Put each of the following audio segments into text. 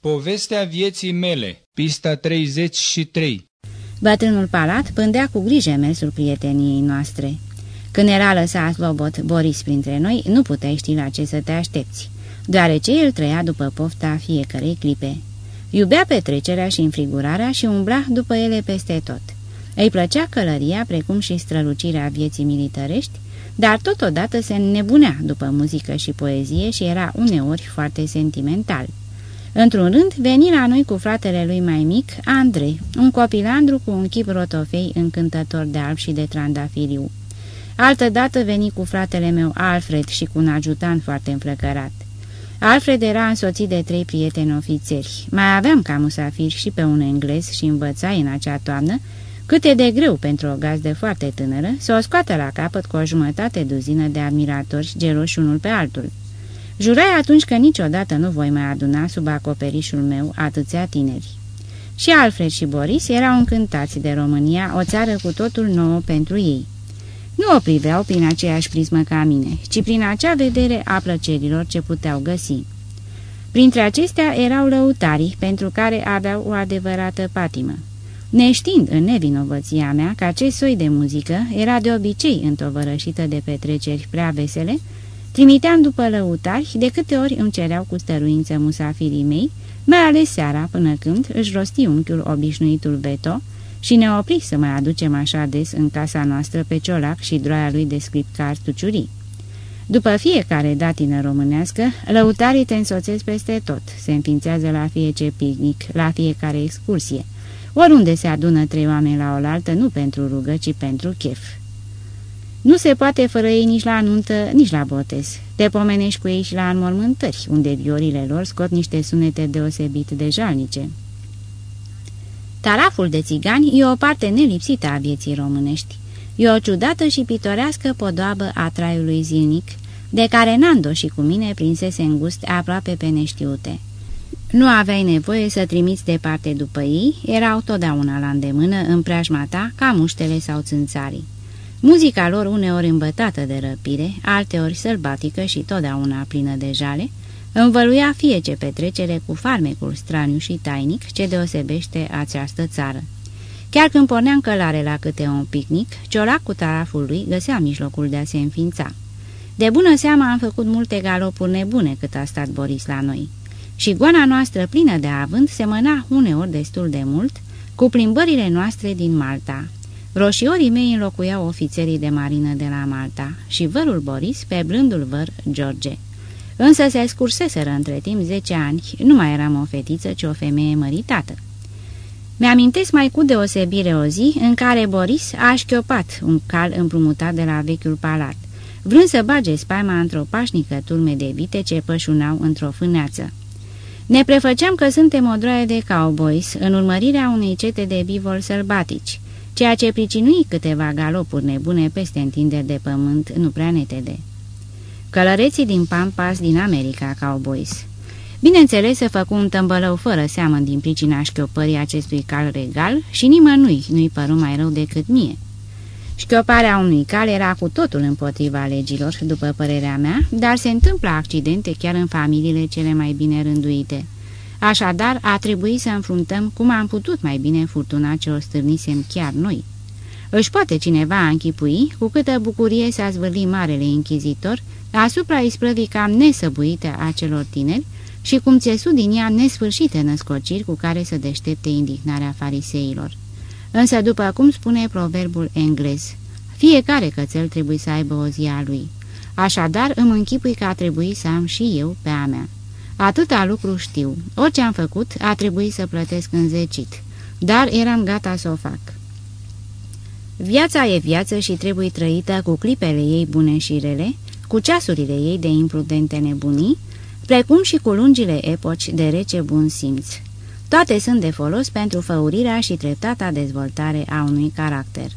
Povestea vieții mele, pista 33 Bătrânul palat pândea cu grijă mersul prieteniei noastre. Când era lăsat slobot Boris printre noi, nu puteai ști la ce să te aștepți, deoarece el trăia după pofta fiecărei clipe. Iubea petrecerea și înfrigurarea și umbla după ele peste tot. Îi plăcea călăria, precum și strălucirea vieții militărești, dar totodată se nebunea după muzică și poezie și era uneori foarte sentimental. Într-un rând, veni la noi cu fratele lui mai mic, Andrei, un copilandru cu un chip rotofei încântător de alb și de trandafiriu. Altădată veni cu fratele meu Alfred și cu un ajutant foarte înflăcărat. Alfred era însoțit de trei prieteni ofițeri. Mai aveam ca musafir și pe un englez și învățai în acea toamnă cât e de greu pentru o gazdă foarte tânără să o scoată la capăt cu o jumătate duzină de admiratori geloși unul pe altul. Jurai atunci că niciodată nu voi mai aduna sub acoperișul meu atâția tineri. Și Alfred și Boris erau încântați de România, o țară cu totul nouă pentru ei. Nu o priveau prin aceeași prismă ca mine, ci prin acea vedere a plăcerilor ce puteau găsi. Printre acestea erau lăutarii, pentru care aveau o adevărată patimă. Neștiind în nevinovăția mea că acest soi de muzică era de obicei întovărășită de petreceri prea vesele, trimiteam după lăutari de câte ori îmi cereau cu stăruință musafirii mei, mai ales seara până când își rosti unchiul obișnuitul veto și ne opri să mai aducem așa des în casa noastră pe ciolac și droaia lui de script cartuciurii. După fiecare datină românească, lăutarii te însoțesc peste tot, se înființează la fiecare picnic, la fiecare excursie, Oriunde se adună trei oameni la oaltă, nu pentru rugă, ci pentru chef. Nu se poate fără ei nici la anuntă, nici la botez. Te pomenești cu ei și la înmormântări, unde viorile lor scot niște sunete deosebit de jalnice. Taraful de țigani e o parte nelipsită a vieții românești. E o ciudată și pitorească podoabă a traiului zilnic, de care Nando și cu mine prinsese în gust aproape pe neștiute. Nu aveai nevoie să trimiți departe după ei, erau totdeauna la îndemână în preajma ta ca muștele sau țânțarii. Muzica lor uneori îmbătată de răpire, alteori sălbatică și totdeauna plină de jale, învăluia fie ce petrecere cu farmecul straniu și tainic ce deosebește această țară. Chiar când porneam călare la câte un picnic, ciolac cu taraful lui găsea mijlocul de a se înființa. De bună seamă am făcut multe galopuri nebune cât a stat Boris la noi și goana noastră plină de avânt semăna uneori destul de mult cu plimbările noastre din Malta. Roșiorii mei înlocuiau ofițerii de marină de la Malta și vărul Boris pe blândul văr George. Însă se scurseseră între timp zece ani, nu mai eram o fetiță, ci o femeie măritată. Mi-amintesc mai cu deosebire o zi în care Boris a șchiopat un cal împrumutat de la vechiul palat, vrând să bage spaima într-o pașnică turme de vite ce pășunau într-o fâneață. Ne prefăceam că suntem o droaie de cowboys în urmărirea unei cete de bivol sălbatici, ceea ce pricinui câteva galopuri nebune peste întinderi de pământ nu prea netede. Călăreții din Pampas din America, cowboys. Bineînțeles, se făcu un tămbălău fără seamă din pricina șchiopării acestui cal regal și nimănui nu-i păru mai rău decât mie. Șchioparea unui cal era cu totul împotriva legilor, după părerea mea, dar se întâmplă accidente chiar în familiile cele mai bine rânduite. Așadar, a trebuit să înfruntăm cum am putut mai bine furtuna ce o stârnisem chiar noi. Își poate cineva închipui cu câtă bucurie s-a zvârlit marele închizitor asupra isprăvii cam nesăbuite a celor tineri și cum țesu din ea nesfârșite născociri cu care să deștepte indignarea fariseilor. Însă, după cum spune proverbul englez, fiecare cățel trebuie să aibă o zi a lui. Așadar, îmi închipui că a trebuit să am și eu pe a mea. Atâta lucru știu. Orice am făcut, a trebuit să plătesc înzecit. Dar eram gata să o fac. Viața e viață și trebuie trăită cu clipele ei bune și rele, cu ceasurile ei de imprudente nebunii, precum și cu lungile epoci de rece bun simț. Toate sunt de folos pentru făurirea și treptata dezvoltare a unui caracter.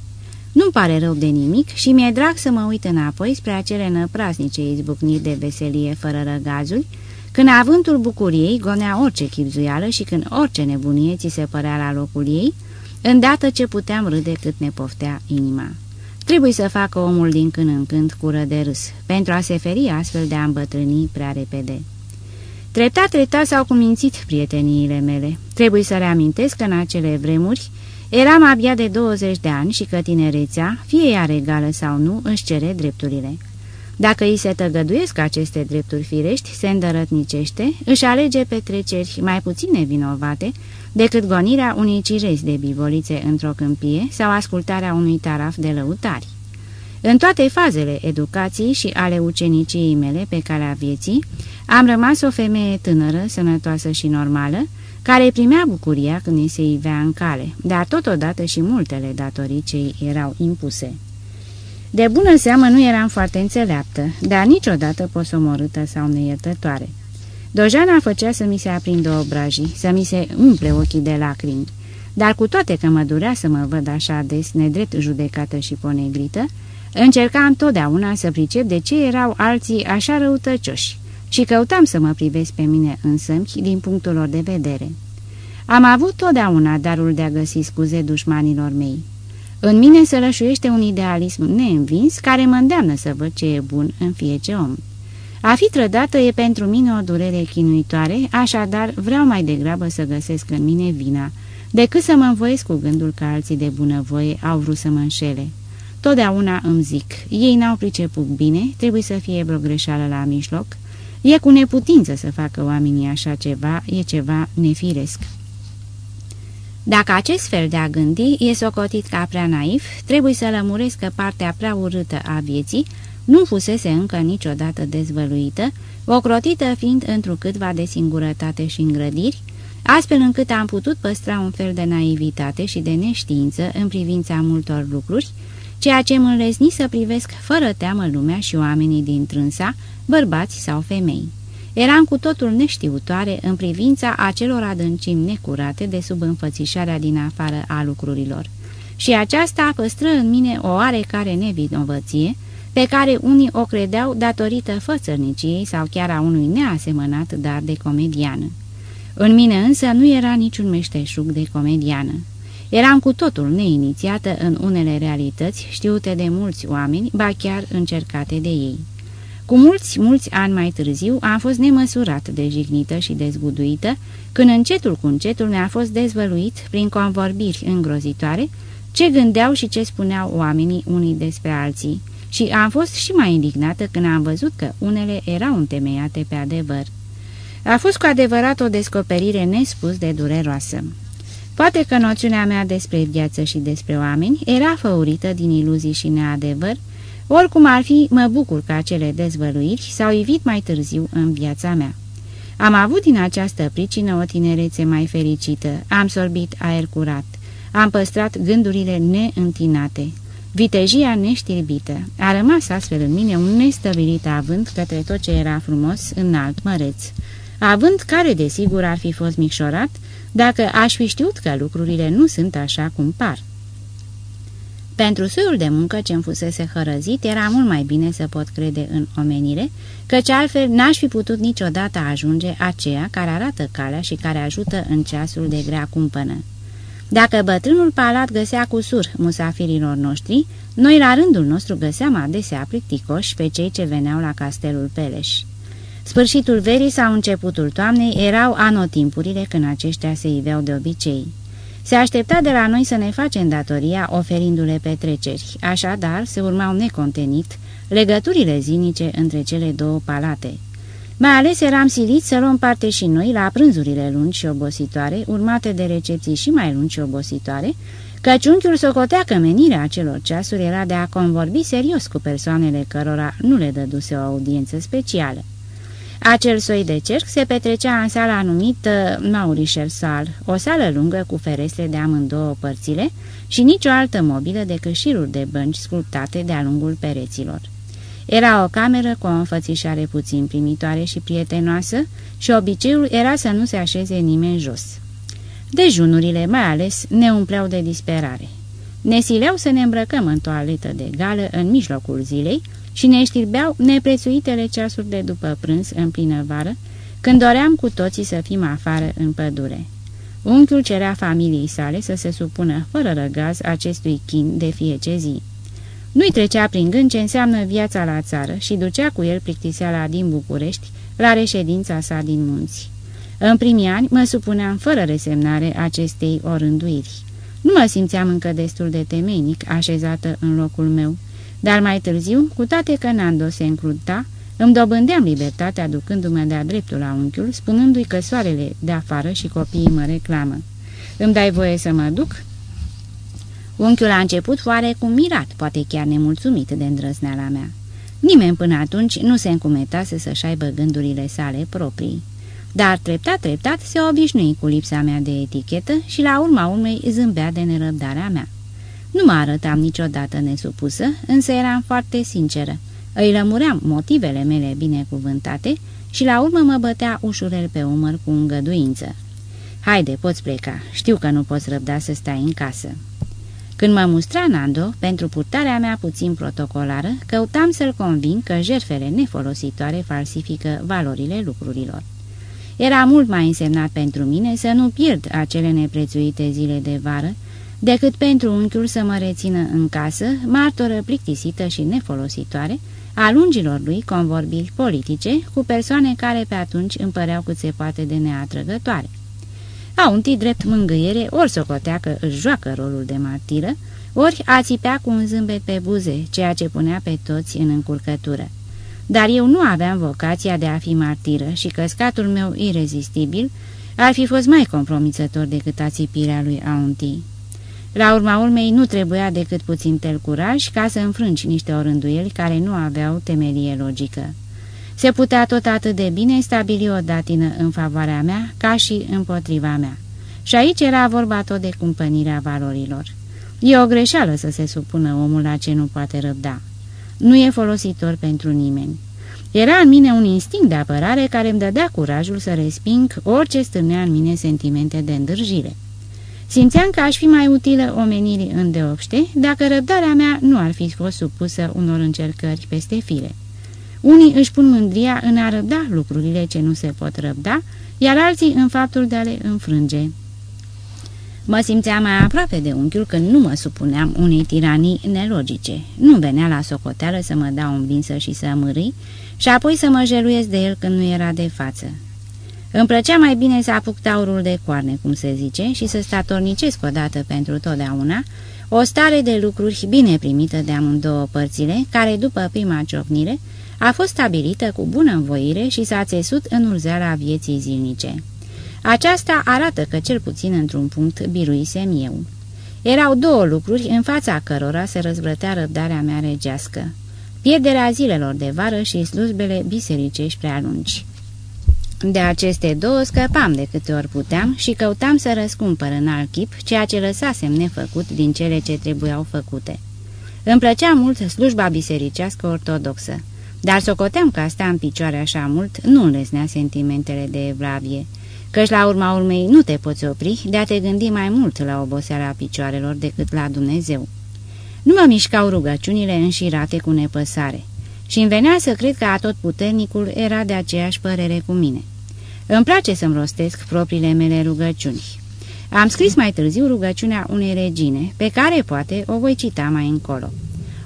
Nu-mi pare rău de nimic și mi-e drag să mă uit înapoi spre acele năprasnice izbucniri de veselie fără răgazuri, când avântul bucuriei gonea orice chipzuială și când orice nebunie ți se părea la locul ei, îndată ce puteam râde cât ne poftea inima. Trebuie să facă omul din când în când cură de râs, pentru a se feri astfel de a îmbătrâni prea repede. Treptat, treptat s-au cumințit prieteniile mele. Trebuie să reamintesc că în acele vremuri eram abia de 20 de ani și că tinerețea, fie ea regală sau nu, își cere drepturile. Dacă îi se tăgăduiesc aceste drepturi firești, se îndărătnicește, își alege petreceri mai puțin nevinovate decât gonirea unei cirezi de bivolițe într-o câmpie sau ascultarea unui taraf de lăutari. În toate fazele educației și ale uceniciei mele pe calea vieții, am rămas o femeie tânără, sănătoasă și normală, care primea bucuria când îi se ivea în cale, dar totodată și multele datorii ce îi erau impuse. De bună seamă nu eram foarte înțeleaptă, dar niciodată posomorâtă sau neiertătoare. Dojana făcea să mi se aprindă obrajii, să mi se umple ochii de lacrimi, dar cu toate că mă durea să mă văd așa des nedrept judecată și ponegrită, încercam întotdeauna să pricep de ce erau alții așa răutăcioși și căutam să mă privesc pe mine însămi din punctul lor de vedere. Am avut totdeauna darul de a găsi scuze dușmanilor mei. În mine se rășuiește un idealism neînvins care mă îndeamnă să văd ce e bun în fiecare om. A fi trădată e pentru mine o durere chinuitoare, așadar vreau mai degrabă să găsesc în mine vina, decât să mă învoiesc cu gândul că alții de bunăvoie au vrut să mă înșele. Totdeauna îmi zic, ei n-au priceput bine, trebuie să fie vreo greșeală la mijloc, e cu neputință să facă oamenii așa ceva, e ceva nefiresc. Dacă acest fel de a gândi e socotit ca prea naiv, trebuie să lămuresc că partea prea urâtă a vieții nu fusese încă niciodată dezvăluită, ocrotită fiind întrucâtva de singurătate și îngrădiri, astfel încât am putut păstra un fel de naivitate și de neștiință în privința multor lucruri, ceea ce mă înlesni să privesc fără teamă lumea și oamenii din trânsa, bărbați sau femei. Eram cu totul neștiutoare în privința acelor adâncimi necurate de sub înfățișarea din afară a lucrurilor. Și aceasta păstră în mine o oarecare nevinovăție, pe care unii o credeau datorită fățărniciei sau chiar a unui neasemănat dar de comediană. În mine însă nu era niciun meșteșug de comediană. Eram cu totul neinițiată în unele realități știute de mulți oameni, ba chiar încercate de ei. Cu mulți, mulți ani mai târziu am fost nemăsurat de jignită și dezguduită, când încetul cu încetul mi-a fost dezvăluit, prin convorbiri îngrozitoare, ce gândeau și ce spuneau oamenii unii despre alții, și am fost și mai indignată când am văzut că unele erau întemeiate pe adevăr. A fost cu adevărat o descoperire nespus de dureroasă. Poate că noțiunea mea despre viață și despre oameni era făurită din iluzii și neadevăr, oricum ar fi, mă bucur că acele dezvăluiri s-au ivit mai târziu în viața mea. Am avut din această pricină o tinerețe mai fericită, am sorbit aer curat, am păstrat gândurile neîntinate. Vitejia neștirbită. A rămas astfel în mine un nestăvilit avânt către tot ce era frumos, înalt, măreț. Avânt care, desigur, ar fi fost micșorat dacă aș fi știut că lucrurile nu sunt așa cum par. Pentru soiul de muncă ce-mi fusese hărăzit, era mult mai bine să pot crede în omenire, căci altfel n-aș fi putut niciodată ajunge aceea care arată calea și care ajută în ceasul de grea cumpănă. Dacă bătrânul palat găsea cu sur musafirilor noștri, noi la rândul nostru găseam adesea plicticoși pe cei ce veneau la castelul Peleș. Sfârșitul verii sau începutul toamnei erau anotimpurile când aceștia se iveau de obicei. Se aștepta de la noi să ne facem datoria oferindu-le petreceri, așadar se urmau necontenit legăturile zinice între cele două palate. Mai ales eram siliți să luăm parte și noi la prânzurile lungi și obositoare, urmate de recepții și mai lungi și obositoare, căci unchiul socotea că menirea acelor ceasuri era de a convorbi serios cu persoanele cărora nu le dăduse o audiență specială. Acel soi de cerc se petrecea în sala numită Maurișel Sal, o sală lungă cu ferestre de amândouă părțile și nicio altă mobilă decât șiruri de bănci sculptate de-a lungul pereților. Era o cameră cu o înfățișare puțin primitoare și prietenoasă și obiceiul era să nu se așeze nimeni jos. Dejunurile, mai ales, ne umpleau de disperare. Ne sileau să ne îmbrăcăm în toaletă de gală în mijlocul zilei și ne știrbeau neprețuitele ceasuri de după prânz în plină vară, când doream cu toții să fim afară în pădure. Unchiul cerea familiei sale să se supună fără răgaz acestui chin de fiecare zi. Nu-i trecea prin gând ce înseamnă viața la țară și ducea cu el plictiseala din București, la reședința sa din munți. În primii ani mă supuneam fără resemnare acestei orânduiri. Nu mă simțeam încă destul de temeinic așezată în locul meu, dar mai târziu, cu toate că Nando se încrunta, îmi dobândeam libertatea ducându-mă de-a dreptul la unchiul, spunându-i că soarele de afară și copiii mă reclamă. Îmi dai voie să mă duc?" Unchiul a început cu mirat, poate chiar nemulțumit de îndrăzneala mea. Nimeni până atunci nu se încumetase să-și aibă gândurile sale proprii. Dar treptat, treptat se obișnui cu lipsa mea de etichetă și la urma urmei zâmbea de nerăbdarea mea. Nu mă arătam niciodată nesupusă, însă eram foarte sinceră. Îi lămuream motivele mele binecuvântate și la urmă mă bătea ușurel pe umăr cu îngăduință. Haide, poți pleca, știu că nu poți răbda să stai în casă." Când mă mustra Nando, pentru purtarea mea puțin protocolară, căutam să-l conving că jerfele nefolositoare falsifică valorile lucrurilor. Era mult mai însemnat pentru mine să nu pierd acele neprețuite zile de vară, decât pentru unchiul să mă rețină în casă, martoră plictisită și nefolositoare, a lungilor lui convorbiri politice cu persoane care pe atunci împăreau cât se poate de neatrăgătoare. A unti drept mângâiere, ori socotea că își joacă rolul de martiră, ori a țipea cu un zâmbet pe buze, ceea ce punea pe toți în încurcătură. Dar eu nu aveam vocația de a fi martiră și căscatul meu irezistibil ar fi fost mai compromițător decât ațipirea lui Aunti. La urma urmei nu trebuia decât puțin tel curaj ca să înfrângi niște orânduieli care nu aveau temelie logică. Se putea tot atât de bine stabili o datină în favoarea mea ca și împotriva mea. Și aici era vorba tot de cumpănirea valorilor. E o greșeală să se supună omul la ce nu poate răbda. Nu e folositor pentru nimeni. Era în mine un instinct de apărare care îmi dădea curajul să resping orice stârnea în mine sentimente de îndârjire. Simțeam că aș fi mai utilă omenirii îndeopște dacă răbdarea mea nu ar fi fost supusă unor încercări peste file. Unii își pun mândria în a răbda lucrurile ce nu se pot răbda, iar alții în faptul de a le înfrânge. Mă simțeam mai aproape de unchiul când nu mă supuneam unei tiranii nelogice. Nu venea la socoteală să mă dau un vinsă și să mârâi și apoi să mă jeluiesc de el când nu era de față. Îmi plăcea mai bine să apuc taurul de coarne, cum se zice, și să statornicesc odată pentru totdeauna o stare de lucruri bine primită de amândouă părțile, care, după prima ciocnire, a fost stabilită cu bună învoire și s-a țesut în urzeala vieții zilnice. Aceasta arată că cel puțin într-un punct biruisem eu. Erau două lucruri în fața cărora se răzvrătea răbdarea mea regească. Pierderea zilelor de vară și slujbele bisericești prea lungi. De aceste două scăpam de câte ori puteam și căutam să răscumpăr în alt chip ceea ce lăsasem nefăcut din cele ce trebuiau făcute. Îmi plăcea mult slujba bisericească ortodoxă, dar socoteam că asta în picioare așa mult nu înlesnea sentimentele de evlavie, căci la urma urmei nu te poți opri de a te gândi mai mult la oboseala picioarelor decât la Dumnezeu. Nu mă mișcau rugăciunile înșirate cu nepăsare și îmi venea să cred că atotputernicul era de aceeași părere cu mine. Îmi place să-mi rostesc propriile mele rugăciuni. Am scris mai târziu rugăciunea unei regine, pe care poate o voi cita mai încolo.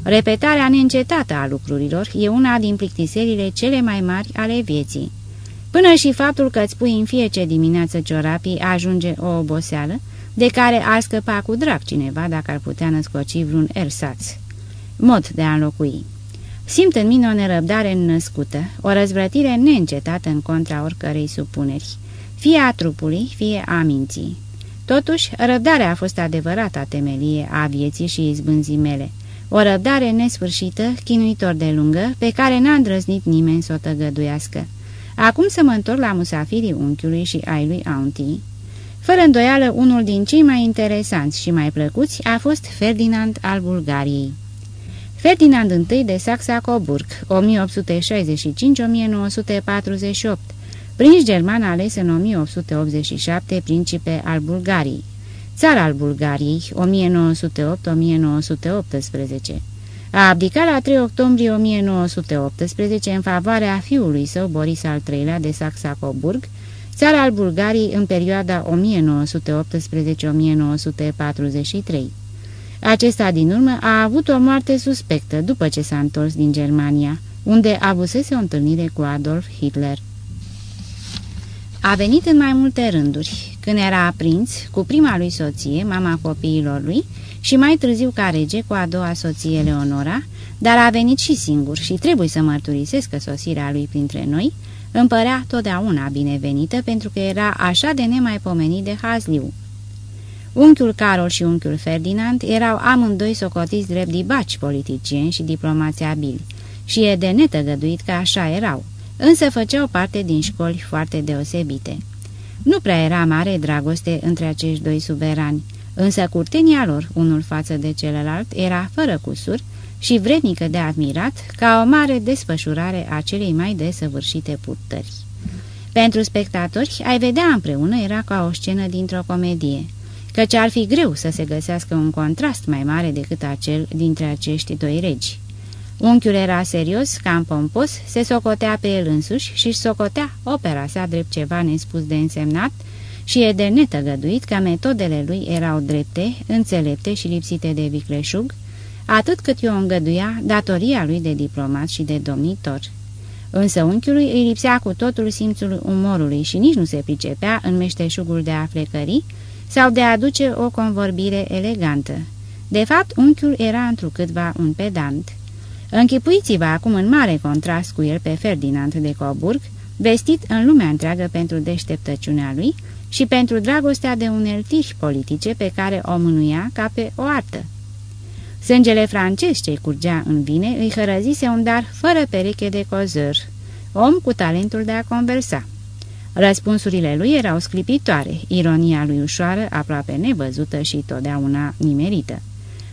Repetarea neîncetată a lucrurilor e una din plictiserile cele mai mari ale vieții. Până și faptul că îți pui în fiecare dimineață ciorapii ajunge o oboseală, de care ar scăpa cu drag cineva dacă ar putea născoci vreun ersaț. Mod de a înlocui. Simt în mine o nerăbdare născută, o răzvrătire neîncetată în contra oricărei supuneri, fie a trupului, fie a minții. Totuși, răbdarea a fost adevărata temelie a vieții și izbânzii mele, o răbdare nesfârșită, chinuitor de lungă, pe care n-a îndrăznit nimeni să o tăgăduiască. Acum să mă întorc la musafirii unchiului și ai lui Auntie. Fără îndoială, unul din cei mai interesanți și mai plăcuți a fost Ferdinand al Bulgariei. Ferdinand I de Saxa-Coburg, 1865-1948, prinț german ales în 1887 principe al Bulgariei, țar al Bulgariei, 1908-1918. A abdicat la 3 octombrie 1918 în favoarea fiului său Boris al III-lea de Saxa-Coburg, țar al Bulgariei în perioada 1918-1943. Acesta din urmă a avut o moarte suspectă după ce s-a întors din Germania, unde avusese o întâlnire cu Adolf Hitler. A venit în mai multe rânduri, când era prinț, cu prima lui soție, mama copiilor lui, și mai târziu ca rege cu a doua soție Leonora, dar a venit și singur și trebuie să mărturisesc că sosirea lui printre noi îmi părea totdeauna binevenită pentru că era așa de nemaipomenit de hazliu. Unchiul Carol și unchiul Ferdinand erau amândoi socotiți drept dibaci politicieni și diplomați abili și e de netăgăduit că așa erau, însă făceau parte din școli foarte deosebite. Nu prea era mare dragoste între acești doi suverani, însă curtenia lor, unul față de celălalt, era fără cusur și vrednică de admirat ca o mare desfășurare a celei mai desăvârșite purtări. Pentru spectatori, ai vedea împreună era ca o scenă dintr-o comedie, căci ar fi greu să se găsească un contrast mai mare decât acel dintre acești doi regi. Unchiul era serios, cam pompos, se socotea pe el însuși și socotea opera sa drept ceva nespus de însemnat și e de netăgăduit că metodele lui erau drepte, înțelepte și lipsite de vicleșug, atât cât i-o îngăduia datoria lui de diplomat și de domnitor. Însă unchiului îi lipsea cu totul simțul umorului și nici nu se pricepea în meșteșugul de a flecări sau de a aduce o convorbire elegantă. De fapt, unchiul era întrucâtva un pedant. Închipuiți-vă acum în mare contrast cu el pe Ferdinand de Coburg, vestit în lumea întreagă pentru deșteptăciunea lui și pentru dragostea de uneltiri politice pe care o mânuia ca pe o artă. Sângele francez ce curgea în vine îi hărăzise un dar fără pereche de cozăr, om cu talentul de a conversa. Răspunsurile lui erau sclipitoare, ironia lui ușoară, aproape nevăzută și totdeauna nimerită.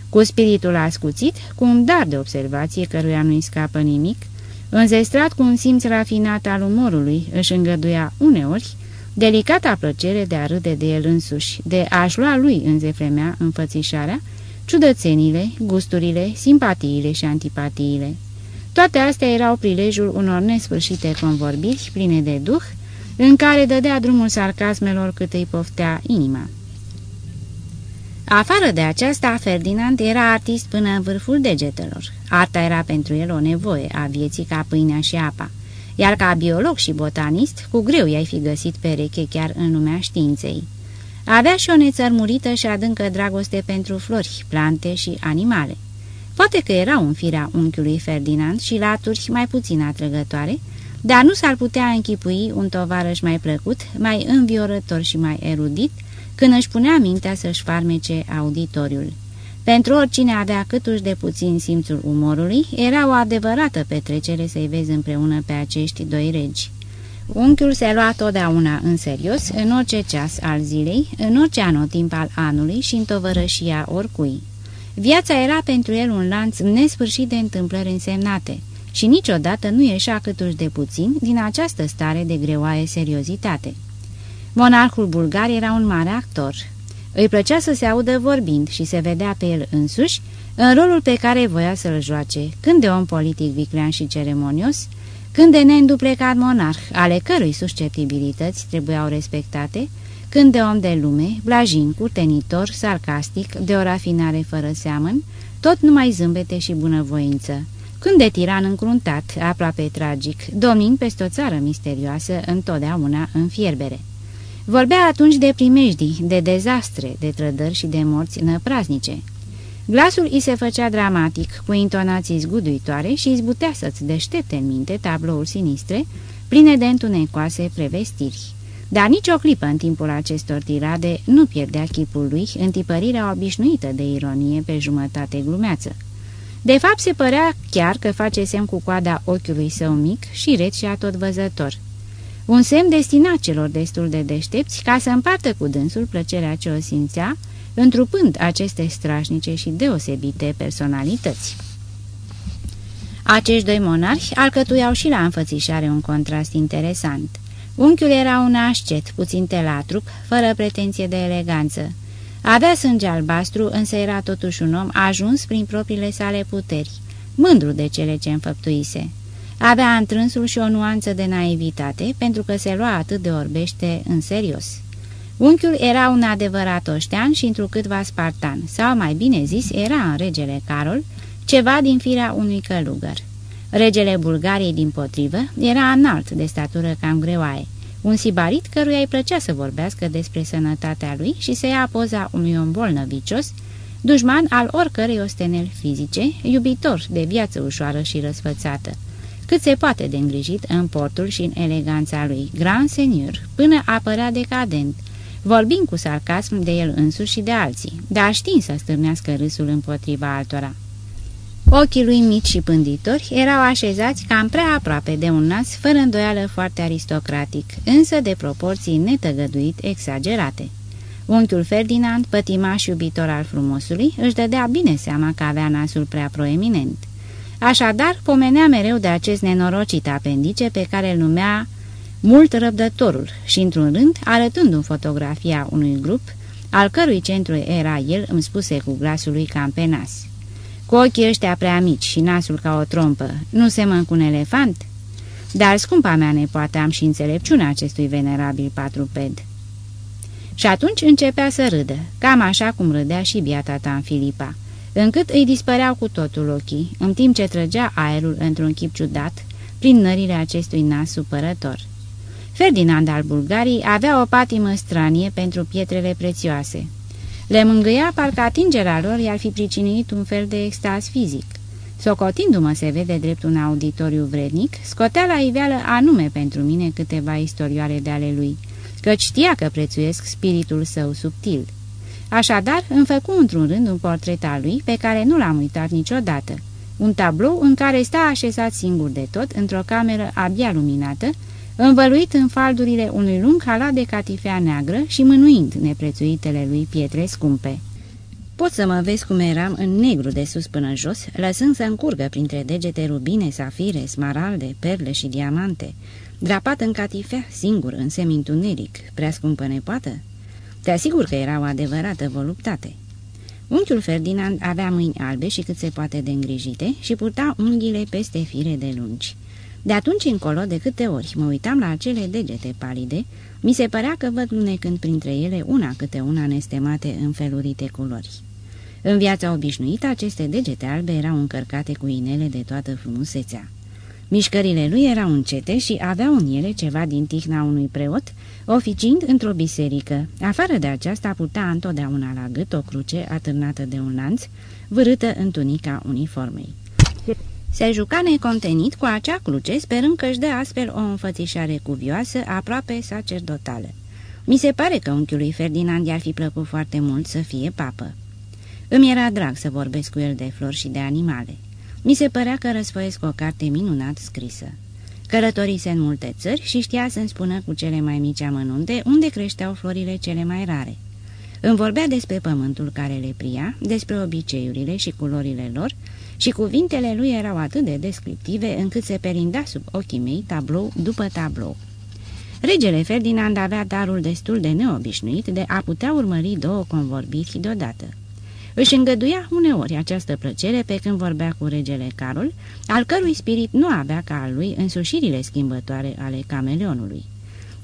Cu spiritul ascuțit, cu un dar de observație căruia nu-i scapă nimic, înzestrat cu un simț rafinat al umorului, își îngăduia uneori delicata plăcere de a râde de el însuși, de a-și lua lui în zefremea înfățișarea, ciudățenile, gusturile, simpatiile și antipatiile. Toate astea erau prilejul unor nesfârșite convorbiri pline de duh, în care dădea drumul sarcasmelor cât îi poftea inima. Afară de aceasta, Ferdinand era artist până în vârful degetelor. Arta era pentru el o nevoie a vieții ca pâinea și apa, iar ca biolog și botanist, cu greu i-ai fi găsit pereche chiar în lumea științei. Avea și o nețărmurită și adâncă dragoste pentru flori, plante și animale. Poate că era un firea unchiului Ferdinand și laturi mai puțin atrăgătoare, dar nu s-ar putea închipui un tovarăș mai plăcut, mai înviorător și mai erudit, când își punea mintea să-și farmece auditoriul. Pentru oricine avea câtuși de puțin simțul umorului, era o adevărată petrecere să-i vezi împreună pe acești doi regi. Unchiul se lua totdeauna în serios, în orice ceas al zilei, în orice anotimp al anului și în tovărășia oricui. Viața era pentru el un lanț nesfârșit de întâmplări însemnate și niciodată nu ieșea câtuși de puțin din această stare de greoaie seriozitate. Monarhul bulgar era un mare actor. Îi plăcea să se audă vorbind și se vedea pe el însuși în rolul pe care voia să-l joace, când de om politic viclean și ceremonios, când de neînduplecat monarh, ale cărui susceptibilități trebuiau respectate, când de om de lume, blajin, curtenitor, sarcastic, de o rafinare fără seamăn, tot numai zâmbete și bunăvoință, când de tiran încruntat, aproape tragic, domnind peste o țară misterioasă, întotdeauna în fierbere. Vorbea atunci de primejdii, de dezastre, de trădări și de morți năpraznice. Glasul îi se făcea dramatic, cu intonații zguduitoare și izbutea să-ți deștepte în minte tablouri sinistre, pline de întunecoase prevestiri. Dar nicio clipă în timpul acestor tirade nu pierdea chipul lui întipărirea obișnuită de ironie pe jumătate glumeață. De fapt, se părea chiar că face semn cu coada ochiului său mic și ret și văzător. Un semn destinat celor destul de deștepți ca să împartă cu dânsul plăcerea ce o simțea, întrupând aceste strașnice și deosebite personalități. Acești doi monarhi alcătuiau și la înfățișare un contrast interesant. Unchiul era un ascet, puțin telatrup, fără pretenție de eleganță. Avea sânge albastru, însă era totuși un om ajuns prin propriile sale puteri, mândru de cele ce înfăptuise. Avea întrânsul și o nuanță de naivitate, pentru că se lua atât de orbește în serios. Unchiul era un adevărat oștean și întrucâtva spartan, sau mai bine zis, era în regele Carol, ceva din firea unui călugăr. Regele Bulgariei, din potrivă, era înalt de statură cam greoaie, un sibarit căruia îi plăcea să vorbească despre sănătatea lui și să ia poza unui om bolnăvicios, dușman al oricărei osteneli fizice, iubitor de viață ușoară și răsfățată, cât se poate de îngrijit în portul și în eleganța lui, grand senior, până apărea decadent, vorbind cu sarcasm de el însuși și de alții, dar știind să stârnească râsul împotriva altora. Ochii lui mici și pânditori erau așezați cam prea aproape de un nas, fără îndoială foarte aristocratic, însă de proporții netăgăduit exagerate. Unchiul Ferdinand, pătimaș iubitor al frumosului, își dădea bine seama că avea nasul prea proeminent. Așadar, pomenea mereu de acest nenorocit apendice pe care îl numea mult răbdătorul și, într-un rând, arătând-mi fotografia unui grup, al cărui centru era el, îmi spuse cu glasul lui cam pe nas. Cu ochii ăștia prea mici și nasul ca o trompă, nu semăn cu un elefant? Dar, scumpa mea nepoate, am și înțelepciunea acestui venerabil patruped. Și atunci începea să râdă, cam așa cum râdea și biata ta în Filipa, încât îi dispăreau cu totul ochii, în timp ce trăgea aerul într-un chip ciudat, prin nările acestui nas supărător. Ferdinand al Bulgarii avea o patimă stranie pentru pietrele prețioase. Le mângâia parcă atingerea lor i-ar fi pricinuit un fel de extaz fizic. Socotindu-mă se vede drept un auditoriu vrednic, scotea la iveală anume pentru mine câteva istorioare de ale lui, căci știa că prețuiesc spiritul său subtil. Așadar, îmi făcu într-un rând un portret al lui pe care nu l-am uitat niciodată. Un tablou în care sta așezat singur de tot într-o cameră abia luminată, învăluit în faldurile unui lung halat de catifea neagră și mânuind neprețuitele lui pietre scumpe. Pot să mă vezi cum eram în negru de sus până jos, lăsând să încurgă printre degete rubine, safire, smaralde, perle și diamante, drapat în catifea, singur, în semintuneric, prea scumpă nepoată? Te asigur că era o adevărată voluptate. Unchiul Ferdinand avea mâini albe și cât se poate de îngrijite și purta unghiile peste fire de lungi. De atunci încolo, de câte ori mă uitam la acele degete palide, mi se părea că văd lunecând printre ele una câte una nestemate în felurite culori. În viața obișnuită, aceste degete albe erau încărcate cu inele de toată frumusețea. Mișcările lui erau încete și aveau în ele ceva din tihna unui preot, oficiind într-o biserică. Afară de aceasta purta întotdeauna la gât o cruce atârnată de un lanț, vârâtă în tunica uniformei. Se juca necontenit cu acea cruce, sperând că își dă astfel o înfățișare cuvioasă, aproape sacerdotală. Mi se pare că unchiului Ferdinand i-ar fi plăcut foarte mult să fie papă. Îmi era drag să vorbesc cu el de flori și de animale. Mi se părea că răsfoiesc o carte minunat scrisă. Călătorise în multe țări și știa să-mi spună cu cele mai mici amănunte unde creșteau florile cele mai rare. Îmi vorbea despre pământul care le pria, despre obiceiurile și culorile lor și cuvintele lui erau atât de descriptive încât se perinda sub ochii mei tablou după tablou. Regele Ferdinand avea darul destul de neobișnuit de a putea urmări două convorbiri deodată. Își îngăduia uneori această plăcere pe când vorbea cu regele Carol, al cărui spirit nu avea ca al lui însușirile schimbătoare ale cameleonului.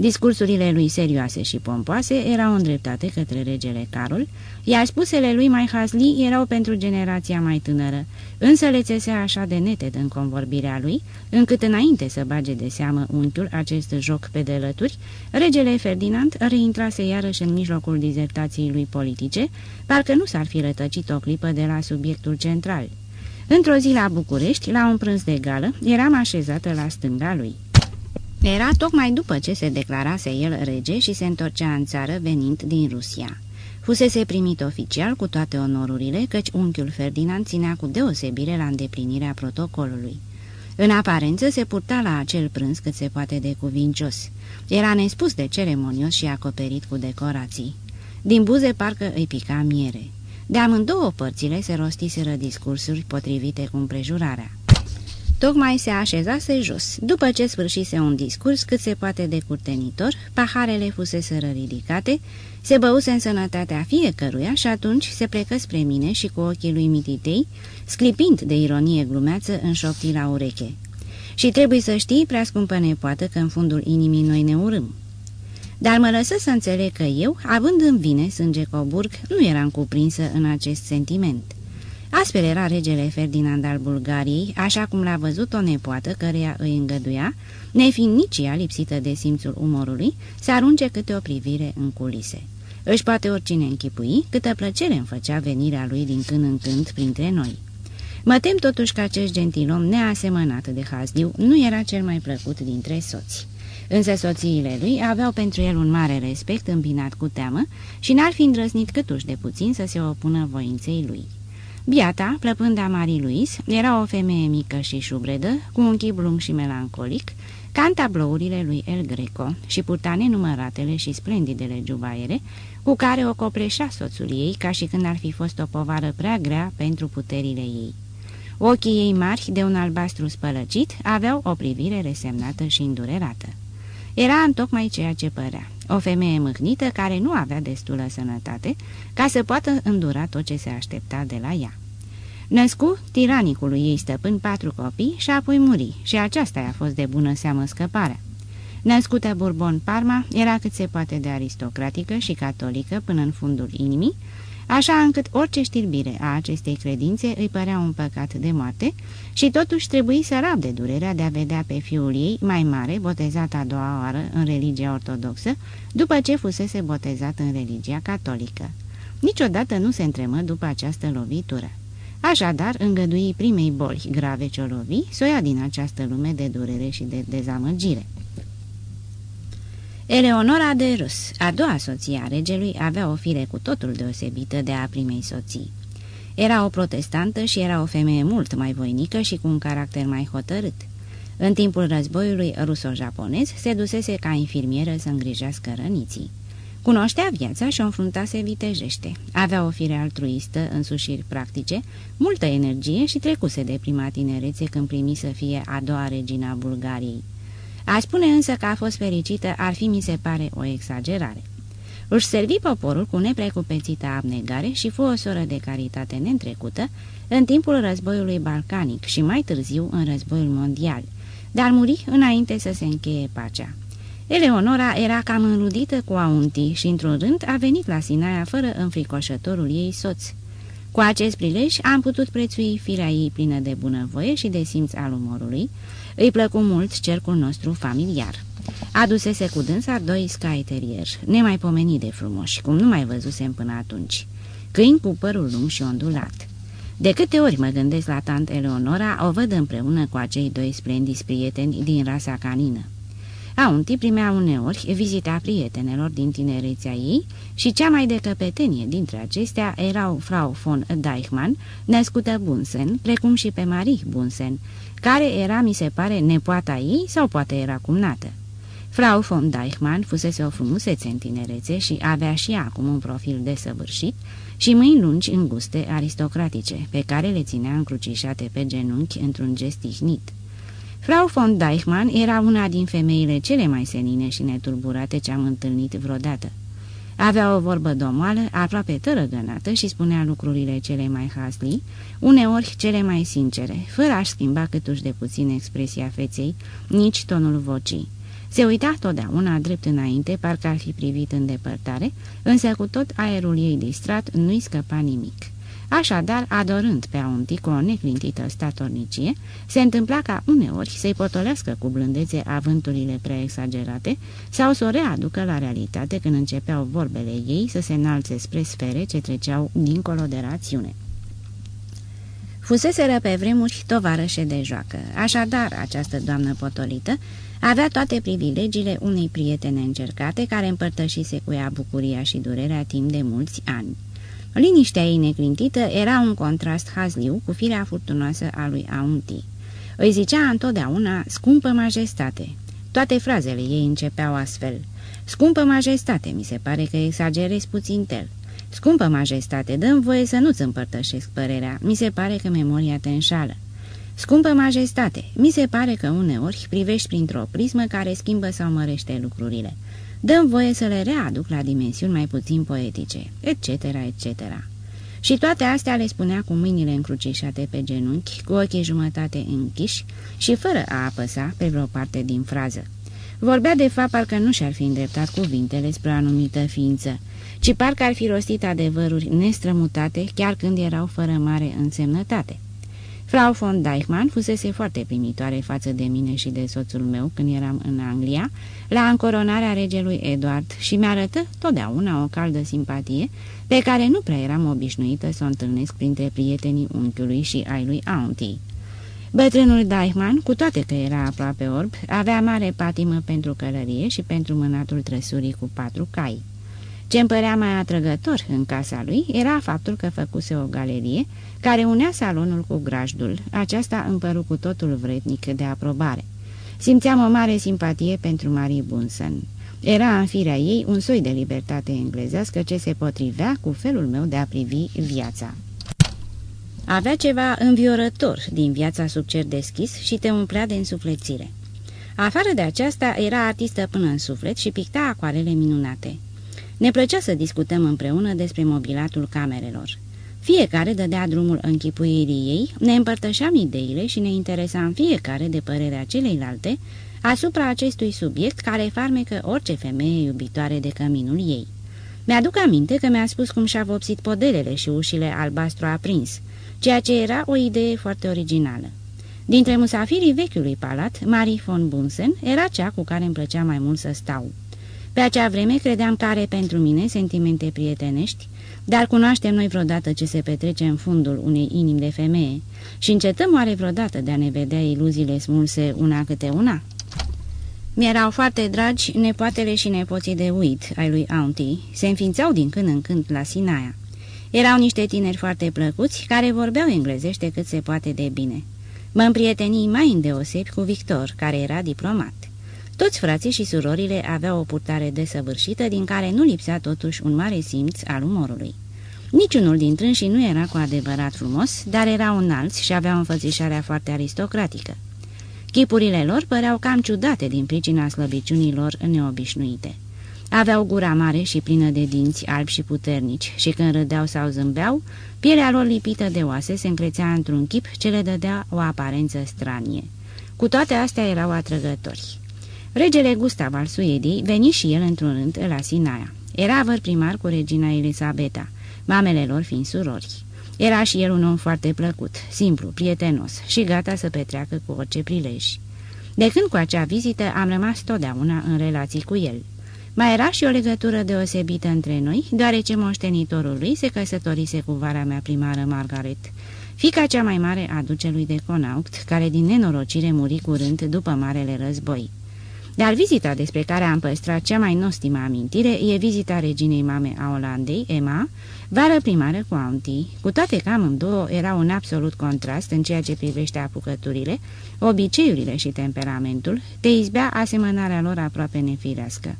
Discursurile lui serioase și pompoase erau îndreptate către regele Carol, iar spusele lui mai hazli erau pentru generația mai tânără, însă le țesea așa de neted în convorbirea lui, încât înainte să bage de seamă unchiul acest joc pe delături, regele Ferdinand reintrase iarăși în mijlocul dizertației lui politice, parcă nu s-ar fi rătăcit o clipă de la subiectul central. Într-o zi la București, la un prânz de gală, eram așezată la stânga lui. Era tocmai după ce se declarase el rege și se întorcea în țară venind din Rusia. Fusese primit oficial cu toate onorurile, căci unchiul Ferdinand ținea cu deosebire la îndeplinirea protocolului. În aparență se purta la acel prânz cât se poate de cuvincios. Era nespus de ceremonios și acoperit cu decorații. Din buze parcă îi pica miere. De amândouă părțile se rostiseră discursuri potrivite cu împrejurarea. Tocmai se așezase jos. După ce sfârșise un discurs cât se poate de curtenitor, paharele fuseseră ridicate, se băuse în sănătatea fiecăruia și atunci se plecă spre mine și cu ochii lui mititei, sclipind de ironie glumeață în șoptii la ureche. Și trebuie să știi, prea scumpă nepoată, că în fundul inimii noi ne urâm. Dar mă lăsă să înțeleg că eu, având în vine sânge coburg, nu eram cuprinsă în acest sentiment. Astfel era regele Ferdinand al Bulgariei, așa cum l-a văzut o nepoată căreia îi îngăduia, nefiind nici ea lipsită de simțul umorului, să arunce câte o privire în culise. Își poate oricine închipui câtă plăcere îmi făcea venirea lui din când în când printre noi. Mă tem totuși că acest gentilom neasemănat de hazliu nu era cel mai plăcut dintre soți. Însă soțiile lui aveau pentru el un mare respect îmbinat cu teamă și n-ar fi îndrăznit câtuși de puțin să se opună voinței lui. Biata, plăpânda Marie Louise, era o femeie mică și șubredă, cu un chip lung și melancolic, ca în tablourile lui El Greco și purta nenumăratele și splendidele jubaiere, cu care o copleșea soțul ei ca și când ar fi fost o povară prea grea pentru puterile ei. Ochii ei mari, de un albastru spălăcit, aveau o privire resemnată și îndurerată. Era întocmai ceea ce părea, o femeie mâhnită care nu avea destulă sănătate ca să poată îndura tot ce se aștepta de la ea. Născu tiranicului ei stăpân patru copii și apoi muri și aceasta a fost de bună seamă scăparea. Născută Bourbon Parma, era cât se poate de aristocratică și catolică până în fundul inimii, așa încât orice știrbire a acestei credințe îi părea un păcat de moarte și totuși trebuie să rabde durerea de a vedea pe fiul ei mai mare, botezat a doua oară în religia ortodoxă, după ce fusese botezat în religia catolică. Niciodată nu se întremă după această lovitură. Așadar, îngădui primei boli grave ce o lovi, să o ia din această lume de durere și de dezamăgire. Eleonora de Rus, a doua soție a regelui, avea o fire cu totul deosebită de a primei soții. Era o protestantă și era o femeie mult mai voinică și cu un caracter mai hotărât. În timpul războiului ruso-japonez se dusese ca infirmieră să îngrijească răniții. Cunoștea viața și o înfruntase vitejește. Avea o fire altruistă, însușiri practice, multă energie și trecuse de prima tinerețe când primi să fie a doua regina Bulgariei. A spune însă că a fost fericită ar fi, mi se pare, o exagerare. Își servi poporul cu neprecupețită abnegare și fu o soră de caritate neîntrecută în timpul războiului balcanic și mai târziu în războiul mondial, dar muri înainte să se încheie pacea. Eleonora era cam înrudită cu auntii și într-un rând a venit la Sinaia fără înfricoșătorul ei soț. Cu acest prilej am putut prețui firea ei plină de bunăvoie și de simț al umorului, îi plăcu mult cercul nostru familiar. Adusese cu dânsa doi Sky Terrier, nemaipomenit de frumoși, cum nu mai văzusem până atunci. Câini cu părul lung și ondulat. De câte ori mă gândesc la tant Eleonora, o văd împreună cu acei doi splendiți prieteni din rasa canină. Aunti primea uneori vizita prietenelor din tinerețea ei și cea mai de căpetenie dintre acestea erau Frau von Deichmann, născută Bunsen, precum și pe Marie Bunsen, care era, mi se pare, nepoata ei sau poate era cumnată. Frau von Deichmann fusese o frumusețe în tinerețe și avea și acum un profil desăvârșit și mâini lungi înguste aristocratice, pe care le ținea încrucișate pe genunchi într-un gest tihnit. Frau von Deichmann era una din femeile cele mai senine și netulburate ce am întâlnit vreodată. Avea o vorbă domoală, aproape tărăgănată și spunea lucrurile cele mai hasli, uneori cele mai sincere, fără a-și schimba câtuși de puțin expresia feței, nici tonul vocii. Se uita totdeauna drept înainte, parcă ar fi privit în depărtare, însă cu tot aerul ei distrat nu-i scăpa nimic. Așadar, adorând pe Aunti cu o neclintită statornicie, se întâmpla ca uneori să-i potolească cu blândețe avânturile prea exagerate sau să o readucă la realitate când începeau vorbele ei să se înalțe spre sfere ce treceau dincolo de rațiune. Fuseseră pe vremuri tovarășe de joacă, așadar această doamnă potolită avea toate privilegiile unei prietene încercate care împărtășise cu ea bucuria și durerea timp de mulți ani. Liniștea ei neclintită era un contrast hazliu cu firea furtunoasă a lui Aunti. Îi zicea întotdeauna scumpă majestate. Toate frazele ei începeau astfel. Scumpă majestate, mi se pare că exagerez puțin tel. Scumpă majestate, dăm voie să nu-ți împărtășesc părerea, mi se pare că memoria te înșală. Scumpă majestate, mi se pare că uneori privești printr-o prismă care schimbă sau mărește lucrurile dăm voie să le readuc la dimensiuni mai puțin poetice, etc., etc. Și toate astea le spunea cu mâinile încrucișate pe genunchi, cu ochii jumătate închiși și fără a apăsa pe vreo parte din frază. Vorbea de fapt parcă nu și-ar fi îndreptat cuvintele spre o anumită ființă, ci parcă ar fi rostit adevăruri nestrămutate, chiar când erau fără mare însemnătate. Frau von Deichmann fusese foarte primitoare față de mine și de soțul meu când eram în Anglia, la încoronarea regelui Edward și mi-arătă totdeauna o caldă simpatie pe care nu prea eram obișnuită să o întâlnesc printre prietenii unchiului și ai lui Auntie. Bătrânul Deichmann, cu toate că era aproape orb, avea mare patimă pentru călărie și pentru mânatul trăsurii cu patru cai. Ce îmi părea mai atrăgător în casa lui era faptul că făcuse o galerie care unea salonul cu grajdul. Aceasta îmi păru cu totul vrednic de aprobare. Simțeam o mare simpatie pentru Marie Bunsen. Era în firea ei un soi de libertate englezească ce se potrivea cu felul meu de a privi viața. Avea ceva înviorător din viața sub cer deschis și te umplea de însuflețire. Afară de aceasta, era artistă până în suflet și picta acoarele minunate. Ne plăcea să discutăm împreună despre mobilatul camerelor. Fiecare dădea drumul închipuirii ei, ne împărtășeam ideile și ne interesam fiecare de părerea celeilalte asupra acestui subiect care farmecă orice femeie iubitoare de căminul ei. Mi-aduc aminte că mi-a spus cum și-a vopsit podelele și ușile albastru aprins, ceea ce era o idee foarte originală. Dintre musafirii vechiului palat, Marie von Bunsen era cea cu care îmi plăcea mai mult să stau. Pe acea vreme credeam că are pentru mine sentimente prietenești, dar cunoaștem noi vreodată ce se petrece în fundul unei inimi de femeie și încetăm oare vreodată de a ne vedea iluziile smulse una câte una? Mi-erau foarte dragi nepoatele și nepoții de uit ai lui Auntie, se înființau din când în când la Sinaia. Erau niște tineri foarte plăcuți care vorbeau englezește cât se poate de bine. Mă împrieteni mai îndeosebi cu Victor, care era diplomat. Toți frații și surorile aveau o purtare desăvârșită, din care nu lipsea totuși un mare simț al umorului. Niciunul dintre înși nu era cu adevărat frumos, dar erau înalți și aveau înfățișarea foarte aristocratică. Chipurile lor păreau cam ciudate din pricina slăbiciunilor neobișnuite. Aveau gura mare și plină de dinți albi și puternici și când râdeau sau zâmbeau, pielea lor lipită de oase se încrețea într-un chip ce le dădea o aparență stranie. Cu toate astea erau atrăgători. Regele Gustav al Suediei veni și el într-un rând la Sinaia. Era avăr primar cu regina Elisabeta, mamele lor fiind surori. Era și el un om foarte plăcut, simplu, prietenos și gata să petreacă cu orice prilej. De când cu acea vizită am rămas totdeauna în relații cu el. Mai era și o legătură deosebită între noi, deoarece moștenitorul lui se căsătorise cu vara mea primară Margaret, fica cea mai mare a ducelui de Connaught, care din nenorocire muri curând după Marele Război. Dar vizita despre care am păstrat cea mai nostimă amintire e vizita reginei mame a Olandei, Emma, vară primară cu Auntie. Cu toate că amândouă era un absolut contrast în ceea ce privește apucăturile, obiceiurile și temperamentul, te izbea asemănarea lor aproape nefirească.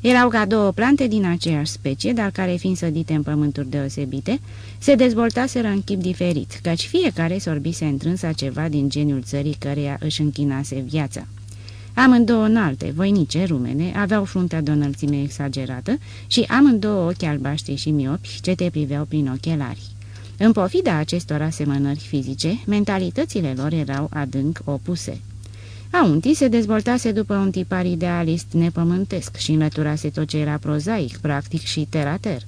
Erau ca două plante din aceeași specie, dar care, fiind sădite în pământuri deosebite, se dezvoltaseră în chip diferit, căci fiecare sorbise întrânsa ceva din geniul țării căreia își închinase viața. Amândouă înalte, voinice, rumene, aveau fruntea de o înălțime exagerată și amândouă ochi albaștri și miopi ce te priveau prin ochelari. În pofida acestor asemănări fizice, mentalitățile lor erau adânc opuse. Aunti se dezvoltase după un tipar idealist nepământesc și înlăturase tot ce era prozaic, practic și terater.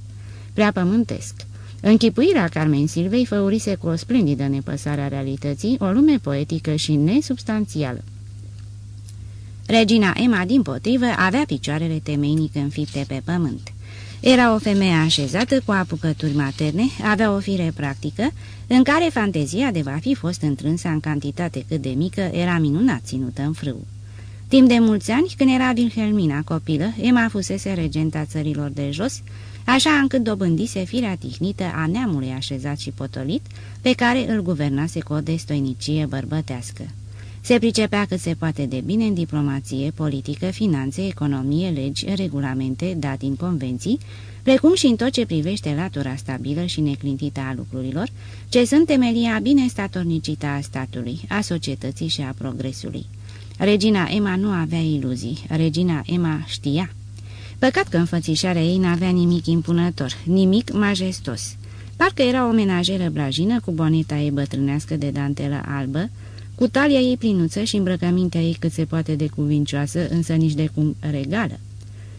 Prea pământesc. Închipuirea Carmen Silvei făurise cu o splendidă nepăsare a realității o lume poetică și nesubstanțială. Regina Emma, din potrivă, avea picioarele temeinic înfipte pe pământ. Era o femeie așezată cu apucături materne, avea o fire practică, în care fantezia de va fi fost întrânsă în cantitate cât de mică era minunat ținută în frâu. Timp de mulți ani, când era Wilhelmina copilă, Emma fusese regenta țărilor de jos, așa încât dobândise firea tihnită a neamului așezat și potolit, pe care îl guvernase cu o destoinicie bărbătească. Se pricepea cât se poate de bine în diplomație, politică, finanțe, economie, legi, regulamente, dat în convenții, precum și în tot ce privește latura stabilă și neclintită a lucrurilor, ce sunt temelia bine statornicită a statului, a societății și a progresului. Regina Emma nu avea iluzii, regina Emma știa. Păcat că înfățișarea ei n-avea nimic impunător, nimic majestos. Parcă era o menajeră blajină cu boneta ei bătrânească de dantelă albă, cu talia ei plinuță și îmbrăcămintea ei cât se poate de cuvincioasă, însă nici de cum regală.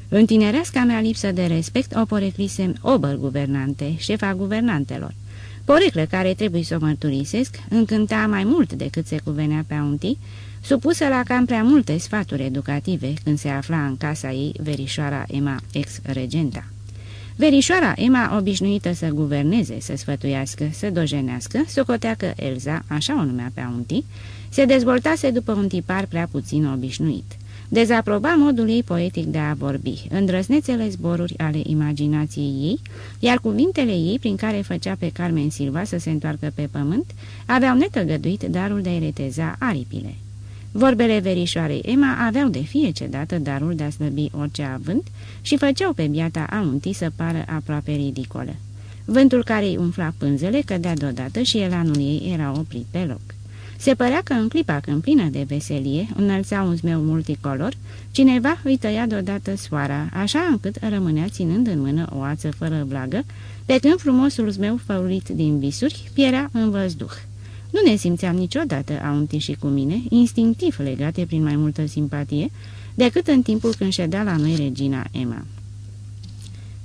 În tinereasca mea lipsă de respect o poreclisem obăr guvernante, șefa guvernantelor. Poreclă care trebuie să o mărturisesc, încânta mai mult decât se cuvenea pe auntii, supusă la cam prea multe sfaturi educative când se afla în casa ei verișoara Emma, ex-regenta. Verișoara Emma, obișnuită să guverneze, să sfătuiască, să dojenească, socotea că Elza, așa o numea pe auntii, se dezvoltase după un tipar prea puțin obișnuit. Dezaproba modul ei poetic de a vorbi, îndrăznețele zboruri ale imaginației ei, iar cuvintele ei, prin care făcea pe Carmen Silva să se întoarcă pe pământ, aveau netăgăduit darul de a reteza aripile. Vorbele verișoarei Emma aveau de fiecare dată darul de a slăbi orice avânt și făceau pe biata auntii să pară aproape ridicolă. Vântul care îi umfla pânzele cădea deodată și elanul ei era oprit pe loc. Se părea că în clipa când plină de veselie, înălța un zmeu multicolor, cineva îi tăia deodată soara, așa încât rămânea ținând în mână o ață fără blagă, pe când frumosul zmeu făurit din visuri pierea în văzduh. Nu ne simțeam niciodată, aunti și cu mine, instinctiv legate prin mai multă simpatie, decât în timpul când ședea la noi regina Emma.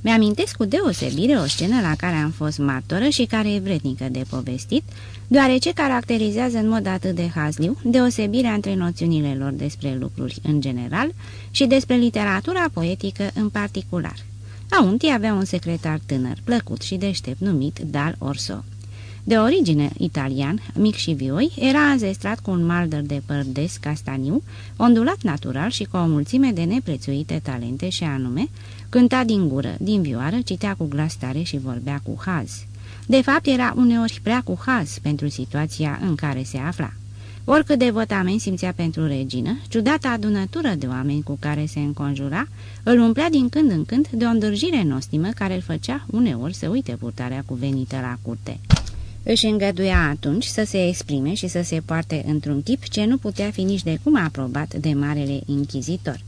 Mi-amintesc cu deosebire o scenă la care am fost martoră și care e vrednică de povestit, deoarece caracterizează în mod atât de hazliu deosebirea între noțiunile lor despre lucruri în general și despre literatura poetică în particular. Aunti avea un secretar tânăr, plăcut și deștept, numit Dal Orso. De origine italian, mic și vioi, era anzestrat cu un maldăr de păr des castaniu, ondulat natural și cu o mulțime de neprețuite talente și anume, cânta din gură, din vioară, citea cu glas tare și vorbea cu haz. De fapt, era uneori prea cu haz pentru situația în care se afla. Oricât de votament simțea pentru regină, ciudata adunătură de oameni cu care se înconjura, îl umplea din când în când de o îndârjire nostimă care îl făcea uneori să uite purtarea cuvenită la curte. Își îngăduia atunci să se exprime și să se poarte într-un tip ce nu putea fi nici de cum aprobat de marele inchizitor.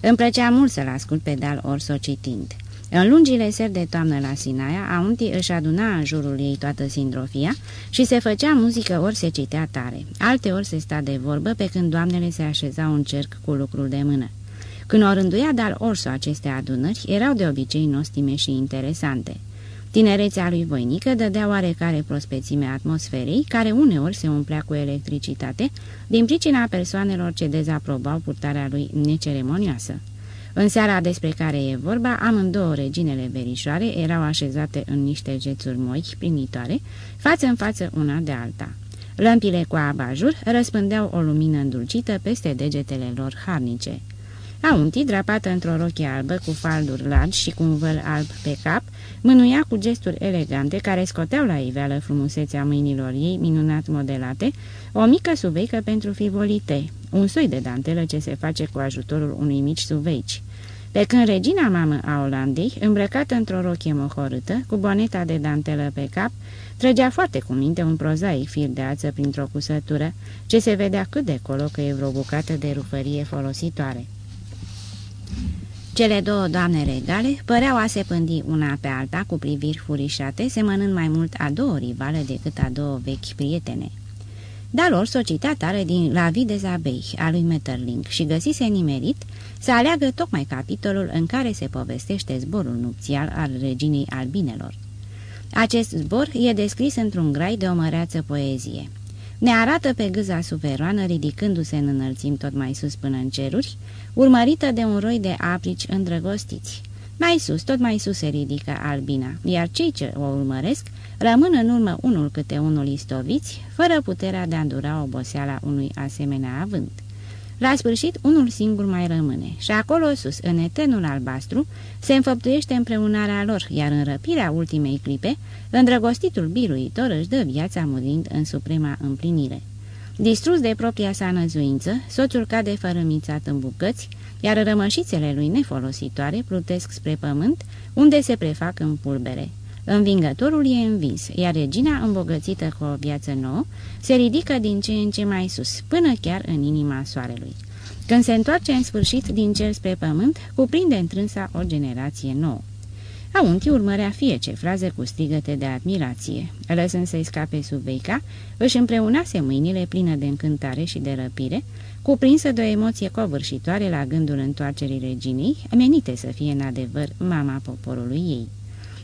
Îmi plăcea mult să-l ascult pe Dal Orso citind. În lungile seri de toamnă la Sinaia, Aunti își aduna în jurul ei toată sindrofia și se făcea muzică ori se citea tare. Alte ori se sta de vorbă pe când doamnele se așezau în cerc cu lucrul de mână. Când o rânduia Dal Orso aceste adunări, erau de obicei nostime și interesante. Tinerețea lui voinică dădea oarecare prospețime atmosferei, care uneori se umplea cu electricitate, din pricina persoanelor ce dezaprobau purtarea lui neceremonioasă. În seara despre care e vorba, amândouă reginele verișoare erau așezate în niște jețuri moi, primitoare, față în față una de alta. Lămpile cu abajur răspândeau o lumină îndulcită peste degetele lor harnice. Aunti, drapată într-o rochie albă cu falduri largi și cu un văl alb pe cap, mânuia cu gesturi elegante care scoteau la iveală frumusețea mâinilor ei minunat modelate, o mică suveică pentru fivolite, un soi de dantelă ce se face cu ajutorul unui mici suveici. Pe când regina mamă a Olandei, îmbrăcată într-o rochie mohorâtă, cu boneta de dantelă pe cap, trăgea foarte cu minte un prozaic fir de ață printr-o cusătură, ce se vedea cât de colo că e vreo bucată de rufărie folositoare. Cele două doamne regale păreau a se pândi una pe alta cu priviri furișate, semănând mai mult a două rivale decât a două vechi prietene. Dar lor s-o citea tare din La vie des abeilles a lui Metterling și găsise nimerit să aleagă tocmai capitolul în care se povestește zborul nupțial al reginei albinelor. Acest zbor e descris într-un grai de o măreață poezie. Ne arată pe gâza suveroană ridicându-se în înălțim tot mai sus până în ceruri, urmărită de un roi de aprici îndrăgostiți. Mai sus, tot mai sus se ridică albina, iar cei ce o urmăresc rămân în urmă unul câte unul istoviți, fără puterea de a îndura oboseala unui asemenea avânt. La sfârșit, unul singur mai rămâne și acolo sus, în eternul albastru, se înfăptuiește împreunarea lor, iar în răpirea ultimei clipe, îndrăgostitul biruitor își dă viața murind în suprema împlinire. Distrus de propria sa năzuință, soțul cade fărămițat în bucăți, iar rămășițele lui nefolositoare plutesc spre pământ, unde se prefac în pulbere. Învingătorul e învins, iar regina, îmbogățită cu o viață nouă, se ridică din ce în ce mai sus, până chiar în inima soarelui. Când se întoarce în sfârșit din cer spre pământ, cuprinde întrânsa o generație nouă. Aunti urmărea fie ce fraze cu strigăte de admirație. Lăsând să-i scape sub veica, își împreunase mâinile pline de încântare și de răpire, cuprinsă de o emoție covârșitoare la gândul întoarcerii reginei, menite să fie în adevăr mama poporului ei.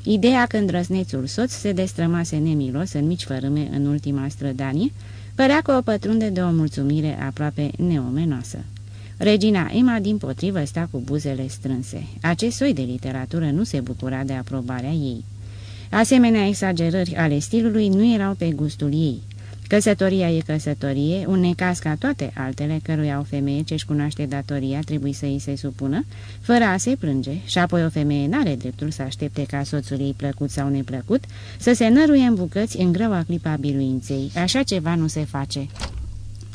Ideea că îndrăznețul soț se destrămase nemilos în mici fărâme în ultima strădanie, părea că o pătrunde de o mulțumire aproape neomenoasă. Regina Emma, din potrivă, sta cu buzele strânse. Acest soi de literatură nu se bucura de aprobarea ei. Asemenea exagerări ale stilului nu erau pe gustul ei. Căsătoria e căsătorie, un necas ca toate altele căruia o femeie ce-și cunoaște datoria trebuie să îi se supună, fără a se plânge, și apoi o femeie n-are dreptul să aștepte ca soțul ei plăcut sau neplăcut, să se năruie în bucăți în grăua clipa biruinței. Așa ceva nu se face.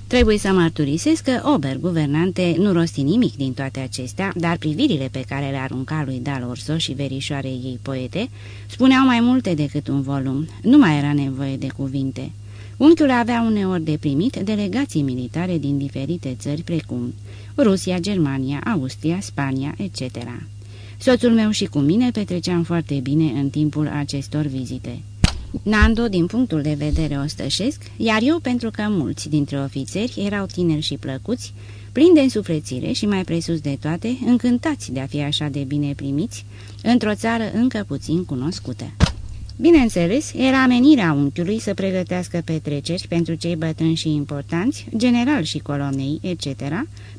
Trebuie să mărturisesc că Ober, guvernante, nu rosti nimic din toate acestea, dar privirile pe care le arunca lui Dal Orso și verișoarei ei poete spuneau mai multe decât un volum. Nu mai era nevoie de cuvinte. Unchiul avea uneori de primit delegații militare din diferite țări precum Rusia, Germania, Austria, Spania, etc. Soțul meu și cu mine petreceam foarte bine în timpul acestor vizite. Nando din punctul de vedere ostășesc, iar eu pentru că mulți dintre ofițeri erau tineri și plăcuți, plini de însuflețire și mai presus de toate, încântați de a fi așa de bine primiți, într-o țară încă puțin cunoscută. Bineînțeles, era amenirea unchiului să pregătească petreceri pentru cei bătrâni și importanți, general și colonei, etc.,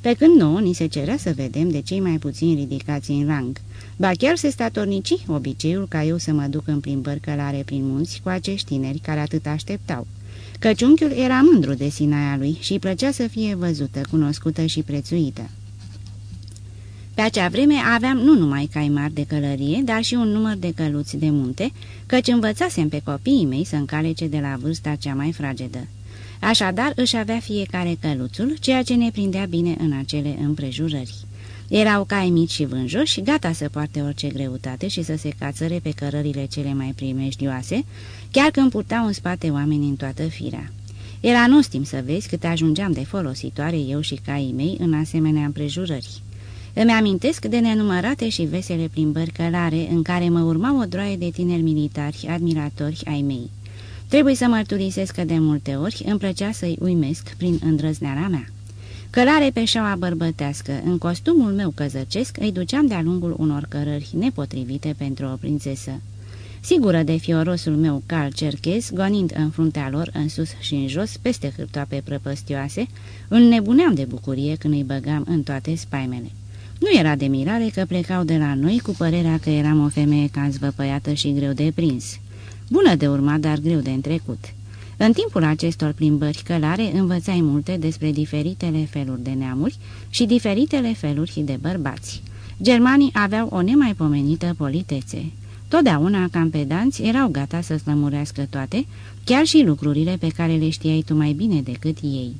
pe când nouă ni se cerea să vedem de cei mai puțini ridicați în rang. Ba chiar se statornici obiceiul ca eu să mă duc în plimbări călare prin munți cu acești tineri care atât așteptau. Căci unchiul era mândru de sinaia lui și îi plăcea să fie văzută, cunoscută și prețuită. Pe acea vreme aveam nu numai cai mari de călărie, dar și un număr de căluți de munte, căci învățasem pe copiii mei să încalece de la vârsta cea mai fragedă. Așadar își avea fiecare căluțul, ceea ce ne prindea bine în acele împrejurări. Erau cai mici și vânjoși, gata să poarte orice greutate și să se cațăre pe cărările cele mai primejdioase, chiar când purtau în spate oameni în toată firea. Era nostim să vezi cât ajungeam de folositoare eu și caii mei în asemenea împrejurări. Îmi amintesc de nenumărate și vesele plimbări călare în care mă urmau o droaie de tineri militari, admiratori ai mei. Trebuie să mărturisesc că de multe ori îmi plăcea să-i uimesc prin îndrăzneala mea. Călare pe șaua bărbătească, în costumul meu căzăcesc, îi duceam de-a lungul unor cărări nepotrivite pentru o prințesă. Sigură de fiorosul meu cal cerchez, gonind în fruntea lor, în sus și în jos, peste hârtoape prăpăstioase, nebuneam de bucurie când îi băgam în toate spaimele. Nu era de mirare că plecau de la noi cu părerea că eram o femeie cam zvăpăiată și greu de prins. Bună de urmat, dar greu de întrecut. În timpul acestor plimbări călare învățai multe despre diferitele feluri de neamuri și diferitele feluri de bărbați. Germanii aveau o nemaipomenită politețe. Totdeauna campedanți erau gata să slămurească toate, chiar și lucrurile pe care le știai tu mai bine decât ei.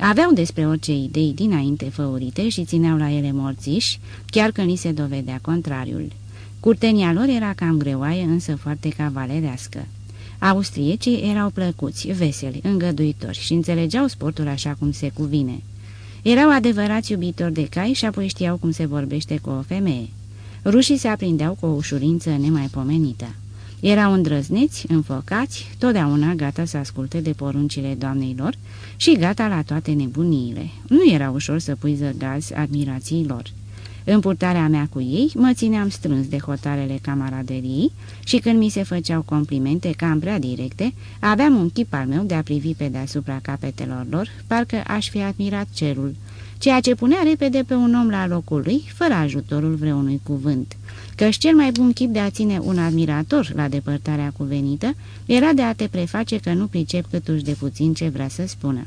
Aveau despre orice idei dinainte făurite și țineau la ele morțiși, chiar când li se dovedea contrariul. Curtenia lor era cam greoaie, însă foarte cavalerească. Austriecii erau plăcuți, veseli, îngăduitori și înțelegeau sportul așa cum se cuvine. Erau adevărați iubitori de cai și apoi știau cum se vorbește cu o femeie. Rușii se aprindeau cu o ușurință nemaipomenită. Erau îndrăzneți, înfocați, totdeauna gata să asculte de poruncile doamnei lor și gata la toate nebuniile. Nu era ușor să pui zăgazi admirației lor. În purtarea mea cu ei, mă țineam strâns de hotarele camaraderiei și când mi se făceau complimente cam prea directe, aveam un chip al meu de a privi pe deasupra capetelor lor, parcă aș fi admirat cerul, ceea ce punea repede pe un om la locul lui, fără ajutorul vreunui cuvânt căci cel mai bun chip de a ține un admirator la depărtarea cuvenită era de a te preface că nu pricep câtuși de puțin ce vrea să spună.